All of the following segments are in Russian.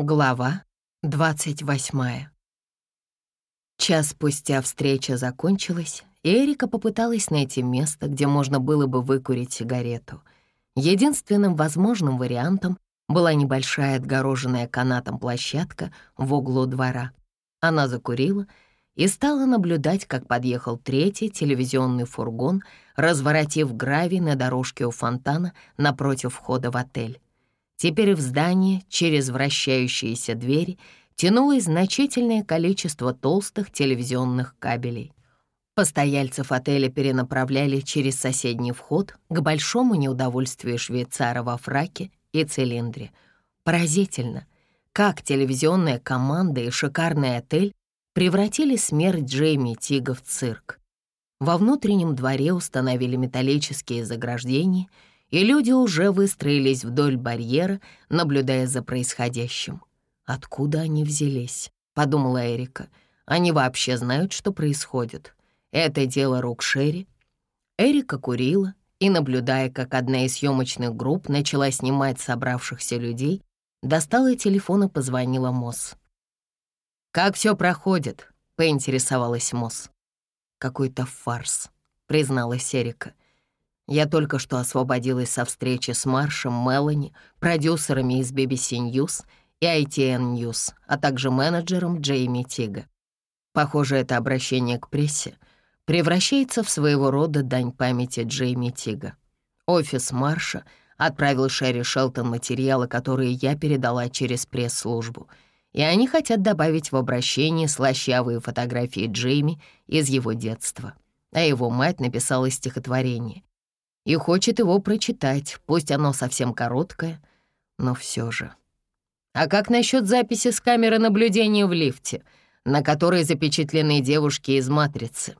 Глава 28 Час спустя встреча закончилась, и Эрика попыталась найти место, где можно было бы выкурить сигарету. Единственным возможным вариантом была небольшая отгороженная канатом площадка в углу двора. Она закурила и стала наблюдать, как подъехал третий телевизионный фургон, разворотив гравий на дорожке у фонтана напротив входа в отель. Теперь в здание через вращающиеся двери тянулось значительное количество толстых телевизионных кабелей. Постояльцев отеля перенаправляли через соседний вход к большому неудовольствию швейцара во фраке и цилиндре. Поразительно, как телевизионная команда и шикарный отель превратили смерть Джейми Тига в цирк. Во внутреннем дворе установили металлические заграждения — и люди уже выстроились вдоль барьера, наблюдая за происходящим. «Откуда они взялись?» — подумала Эрика. «Они вообще знают, что происходит. Это дело рук Шерри». Эрика курила и, наблюдая, как одна из съемочных групп начала снимать собравшихся людей, достала телефон и позвонила Мосс. «Как все проходит?» — поинтересовалась Мосс. «Какой-то фарс», — призналась Эрика. Я только что освободилась со встречи с Маршем, Мелани, продюсерами из BBC News и ITN News, а также менеджером Джейми Тига. Похоже, это обращение к прессе превращается в своего рода дань памяти Джейми Тига. Офис Марша отправил Шерри Шелтон материалы, которые я передала через пресс-службу, и они хотят добавить в обращение слащавые фотографии Джейми из его детства. А его мать написала стихотворение и хочет его прочитать, пусть оно совсем короткое, но все же. А как насчет записи с камеры наблюдения в лифте, на которой запечатлены девушки из «Матрицы»?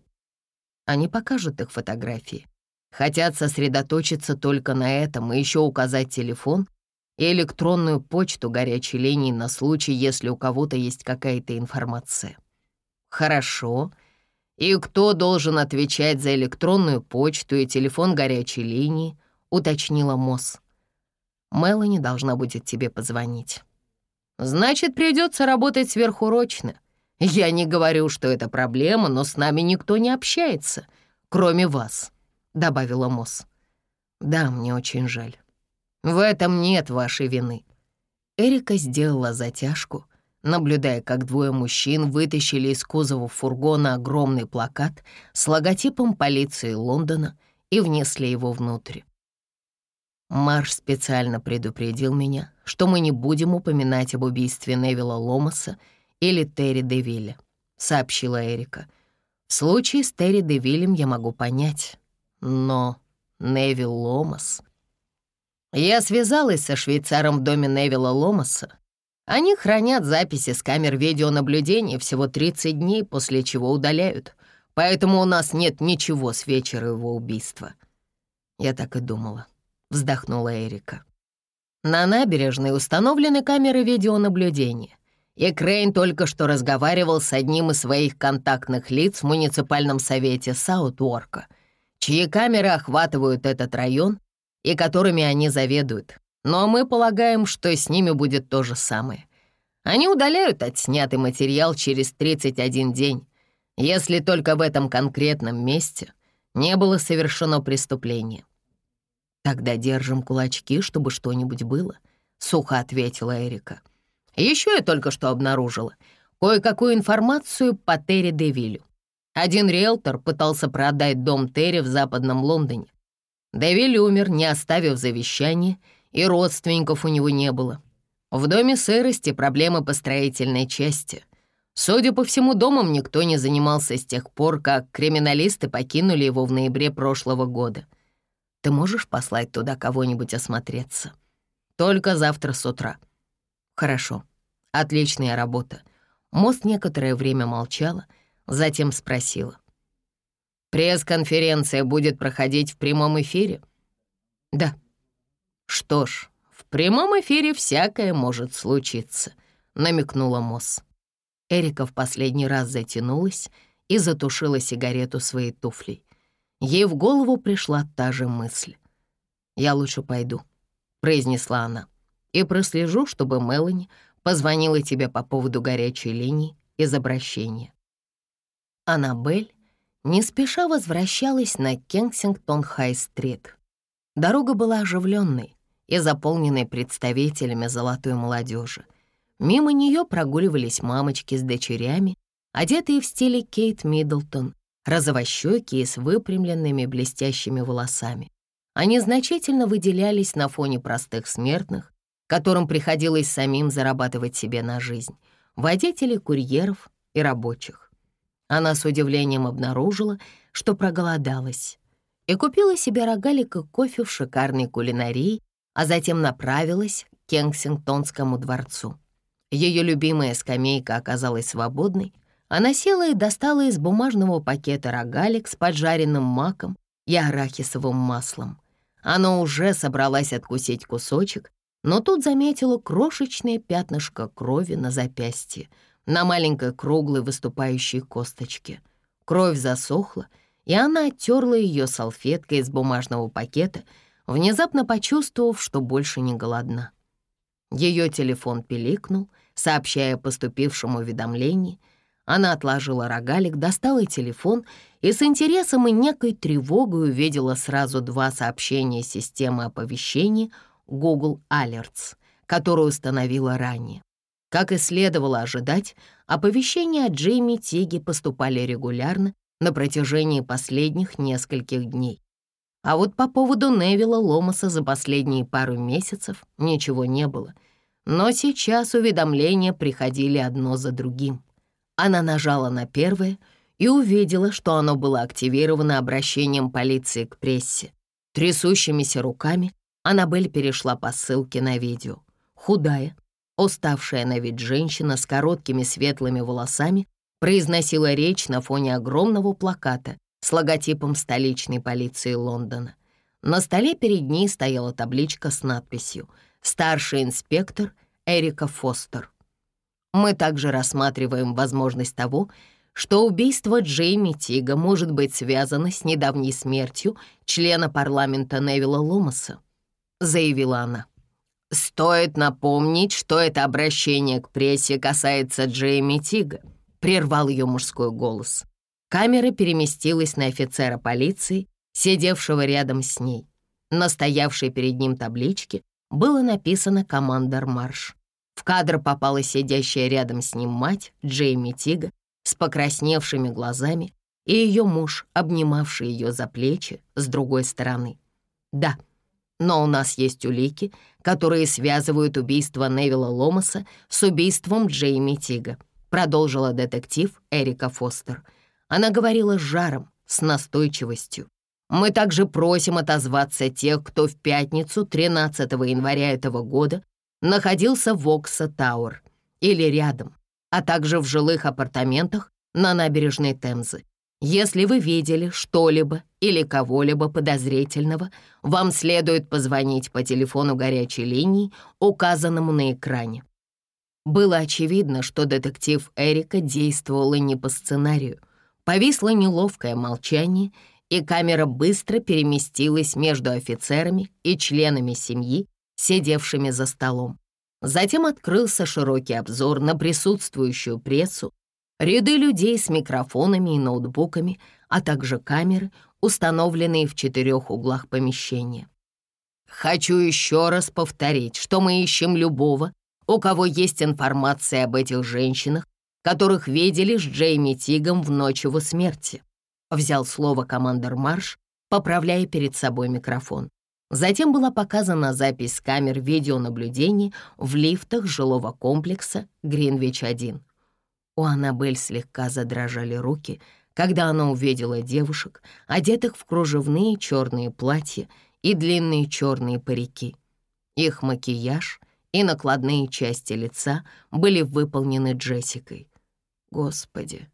Они покажут их фотографии. Хотят сосредоточиться только на этом и еще указать телефон и электронную почту горячей линии на случай, если у кого-то есть какая-то информация. Хорошо. И кто должен отвечать за электронную почту и телефон горячей линии, уточнила Мосс. Мелани должна будет тебе позвонить. Значит, придется работать сверхурочно. Я не говорю, что это проблема, но с нами никто не общается, кроме вас, добавила Мосс. Да, мне очень жаль. В этом нет вашей вины. Эрика сделала затяжку — наблюдая, как двое мужчин вытащили из кузова фургона огромный плакат с логотипом полиции Лондона и внесли его внутрь. Марш специально предупредил меня, что мы не будем упоминать об убийстве Невилла Ломаса или Терри Девилля, сообщила Эрика. В случае с Терри Девиллем я могу понять, но Невилл Ломас... Я связалась со швейцаром в доме Невилла Ломаса они хранят записи с камер видеонаблюдения всего 30 дней, после чего удаляют. Поэтому у нас нет ничего с вечера его убийства. Я так и думала, вздохнула Эрика. На набережной установлены камеры видеонаблюдения. И Крейн только что разговаривал с одним из своих контактных лиц в муниципальном совете Саутворка, чьи камеры охватывают этот район и которыми они заведуют. Но мы полагаем, что с ними будет то же самое. Они удаляют отснятый материал через 31 день, если только в этом конкретном месте не было совершено преступление. «Тогда держим кулачки, чтобы что-нибудь было», — сухо ответила Эрика. «Еще я только что обнаружила кое-какую информацию по Терри Девилю. Один риэлтор пытался продать дом Терри в Западном Лондоне. Девиль умер, не оставив завещание, и родственников у него не было. В доме сырости проблемы по строительной части. Судя по всему, домом никто не занимался с тех пор, как криминалисты покинули его в ноябре прошлого года. Ты можешь послать туда кого-нибудь осмотреться? Только завтра с утра. Хорошо. Отличная работа. Мост некоторое время молчала, затем спросила. «Пресс-конференция будет проходить в прямом эфире?» «Да», «Что ж, в прямом эфире всякое может случиться», — намекнула Мосс. Эрика в последний раз затянулась и затушила сигарету своей туфлей. Ей в голову пришла та же мысль. «Я лучше пойду», — произнесла она, «и прослежу, чтобы Мелани позвонила тебе по поводу горячей линии из обращения». Аннабель не спеша возвращалась на Кенсингтон-Хай-стрит. Дорога была оживленной и заполненной представителями золотой молодежи. Мимо нее прогуливались мамочки с дочерями, одетые в стиле Кейт Миддлтон, розовощеки и с выпрямленными блестящими волосами. Они значительно выделялись на фоне простых смертных, которым приходилось самим зарабатывать себе на жизнь, водителей, курьеров и рабочих. Она с удивлением обнаружила, что проголодалась, и купила себе рогалик и кофе в шикарной кулинарии, а затем направилась к Кенсингтонскому дворцу. Ее любимая скамейка оказалась свободной, она села и достала из бумажного пакета рогалик с поджаренным маком и арахисовым маслом. Она уже собралась откусить кусочек, но тут заметила крошечное пятнышко крови на запястье, на маленькой круглой выступающей косточке. Кровь засохла, и она оттерла ее салфеткой из бумажного пакета, внезапно почувствовав, что больше не голодна. Ее телефон пиликнул, сообщая о поступившем уведомлении. Она отложила рогалик, достала телефон и с интересом и некой тревогой увидела сразу два сообщения системы оповещения Google Alerts, которую установила ранее. Как и следовало ожидать, оповещения от Джейми Тиги поступали регулярно на протяжении последних нескольких дней. А вот по поводу Невилла Ломаса за последние пару месяцев ничего не было. Но сейчас уведомления приходили одно за другим. Она нажала на первое и увидела, что оно было активировано обращением полиции к прессе. Трясущимися руками Аннабель перешла по ссылке на видео. Худая, Уставшая на вид женщина с короткими светлыми волосами произносила речь на фоне огромного плаката с логотипом столичной полиции Лондона. На столе перед ней стояла табличка с надписью «Старший инспектор Эрика Фостер». Мы также рассматриваем возможность того, что убийство Джейми Тига может быть связано с недавней смертью члена парламента Невилла Ломаса, заявила она. «Стоит напомнить, что это обращение к прессе касается Джейми Тига», — прервал ее мужской голос. Камера переместилась на офицера полиции, сидевшего рядом с ней. На стоявшей перед ним табличке было написано «Командор Марш». В кадр попала сидящая рядом с ним мать Джейми Тига с покрасневшими глазами и ее муж, обнимавший ее за плечи с другой стороны. Да, но у нас есть улики, которые связывают убийство Невилла Ломаса с убийством Джейми Тига», продолжила детектив Эрика Фостер. Она говорила с жаром, с настойчивостью. «Мы также просим отозваться тех, кто в пятницу, 13 января этого года, находился в Окса Тауэр или рядом, а также в жилых апартаментах на набережной Темзы. Если вы видели что-либо или кого-либо подозрительного, вам следует позвонить по телефону горячей линии, указанному на экране. Было очевидно, что детектив Эрика действовала не по сценарию. Повисло неловкое молчание, и камера быстро переместилась между офицерами и членами семьи, сидевшими за столом. Затем открылся широкий обзор на присутствующую прессу, ряды людей с микрофонами и ноутбуками, а также камеры, установленные в четырех углах помещения. Хочу еще раз повторить, что мы ищем любого, у кого есть информация об этих женщинах, которых видели с Джейми Тигом в ночь его смерти. Взял слово командор Марш, поправляя перед собой микрофон. Затем была показана запись камер видеонаблюдения в лифтах жилого комплекса Гринвич-1. У Аннабель слегка задрожали руки, когда она увидела девушек, одетых в кружевные черные платья и длинные черные парики. Их макияж и накладные части лица были выполнены Джессикой. Господи,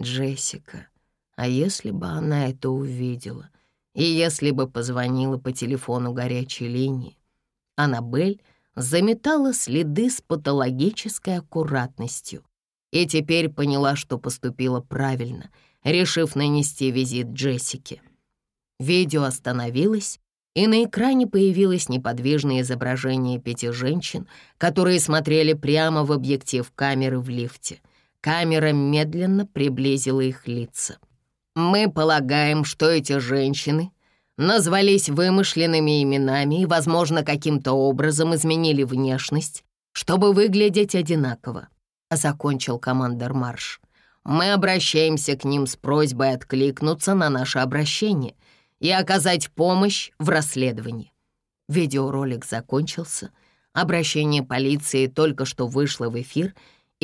Джессика, а если бы она это увидела? И если бы позвонила по телефону горячей линии? Аннабель заметала следы с патологической аккуратностью и теперь поняла, что поступила правильно, решив нанести визит Джессике. Видео остановилось, и на экране появилось неподвижное изображение пяти женщин, которые смотрели прямо в объектив камеры в лифте. Камера медленно приблизила их лица. «Мы полагаем, что эти женщины назвались вымышленными именами и, возможно, каким-то образом изменили внешность, чтобы выглядеть одинаково», — закончил командор Марш. «Мы обращаемся к ним с просьбой откликнуться на наше обращение и оказать помощь в расследовании». Видеоролик закончился, обращение полиции только что вышло в эфир,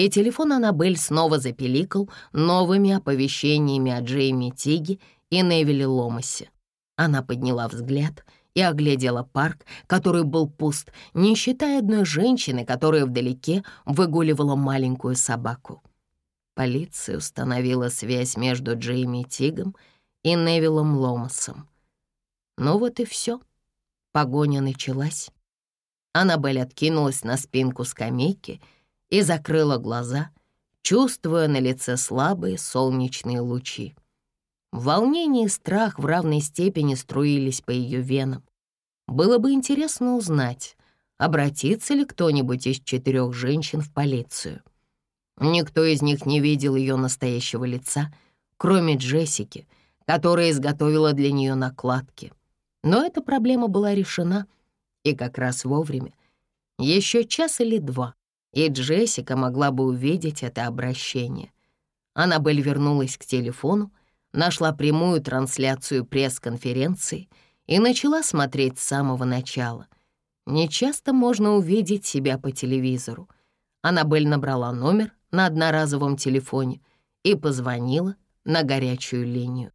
и телефон Аннабель снова запеликал новыми оповещениями о Джейми Тиге и Невиле Ломасе. Она подняла взгляд и оглядела парк, который был пуст, не считая одной женщины, которая вдалеке выгуливала маленькую собаку. Полиция установила связь между Джейми Тигом и Невилом Ломасом. Ну вот и все. Погоня началась. Аннабель откинулась на спинку скамейки и закрыла глаза, чувствуя на лице слабые солнечные лучи. Волнение и страх в равной степени струились по ее венам. Было бы интересно узнать, обратится ли кто-нибудь из четырех женщин в полицию. Никто из них не видел ее настоящего лица, кроме Джессики, которая изготовила для нее накладки. Но эта проблема была решена, и как раз вовремя. Еще час или два, и Джессика могла бы увидеть это обращение. Аннабель вернулась к телефону, нашла прямую трансляцию пресс-конференции и начала смотреть с самого начала. Не часто можно увидеть себя по телевизору. Аннабель набрала номер на одноразовом телефоне и позвонила на горячую линию.